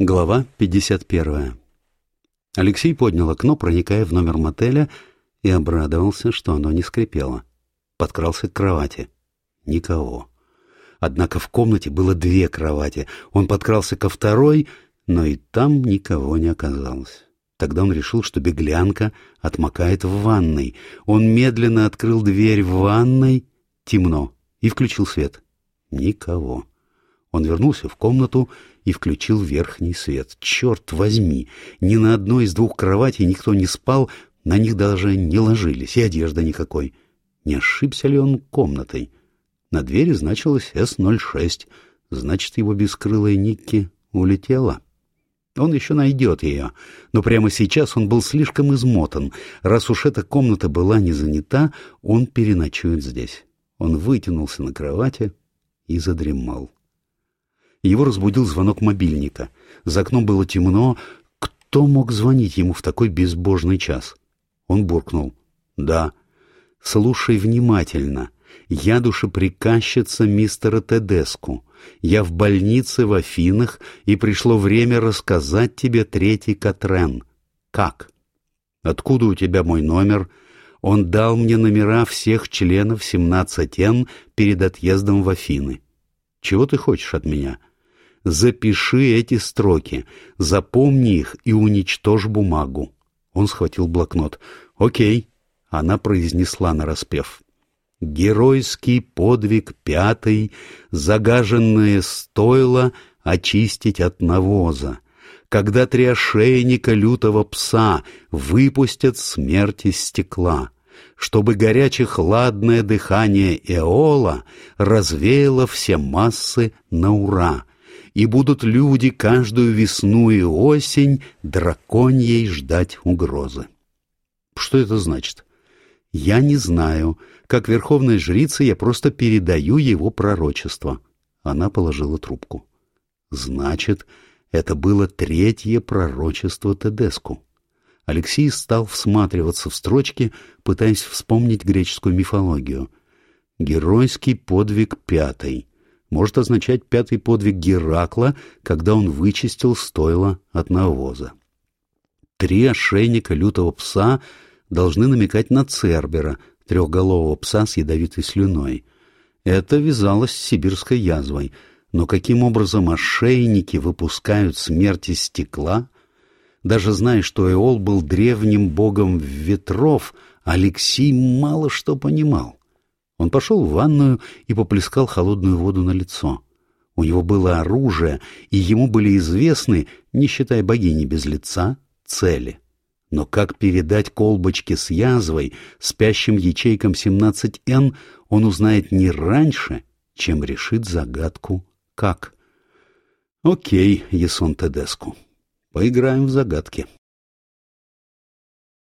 Глава 51. Алексей поднял окно, проникая в номер мотеля, и обрадовался, что оно не скрипело. Подкрался к кровати. Никого. Однако в комнате было две кровати. Он подкрался ко второй, но и там никого не оказалось. Тогда он решил, что беглянка отмокает в ванной. Он медленно открыл дверь в ванной, темно, и включил свет. Никого. Он вернулся в комнату и включил верхний свет. Черт возьми! Ни на одной из двух кроватей никто не спал, на них даже не ложились, и одежды никакой. Не ошибся ли он комнатой? На двери значилось С-06, значит, его бескрылая Никки улетела. Он еще найдет ее, но прямо сейчас он был слишком измотан. Раз уж эта комната была не занята, он переночует здесь. Он вытянулся на кровати и задремал. Его разбудил звонок мобильника. За окном было темно. Кто мог звонить ему в такой безбожный час? Он буркнул. «Да». «Слушай внимательно. Я душеприказчица мистера Тедеску. Я в больнице в Афинах, и пришло время рассказать тебе третий Катрен. Как? Откуда у тебя мой номер? Он дал мне номера всех членов 17Н перед отъездом в Афины. Чего ты хочешь от меня? Запиши эти строки, запомни их и уничтожь бумагу. Он схватил блокнот. Окей. Она произнесла нараспев. Геройский подвиг пятый, загаженное стоило очистить от навоза. Когда три ошейника лютого пса выпустят смерть из стекла, чтобы горяче-хладное дыхание Эола развеяло все массы на ура, и будут люди каждую весну и осень драконьей ждать угрозы. Что это значит? Я не знаю. Как верховная жрица я просто передаю его пророчество. Она положила трубку. Значит, это было третье пророчество Тедеску. Алексей стал всматриваться в строчки, пытаясь вспомнить греческую мифологию. Геройский подвиг пятый может означать пятый подвиг Геракла, когда он вычистил стойло от навоза. Три ошейника лютого пса должны намекать на Цербера, трехголового пса с ядовитой слюной. Это вязалось с сибирской язвой. Но каким образом ошейники выпускают смерть из стекла? Даже зная, что Эол был древним богом ветров, Алексей мало что понимал. Он пошел в ванную и поплескал холодную воду на лицо. У него было оружие, и ему были известны, не считая богини без лица, цели. Но как передать колбочки с язвой спящим ячейкам 17Н, он узнает не раньше, чем решит загадку «как». Окей, Ясон Тедеску, поиграем в загадки.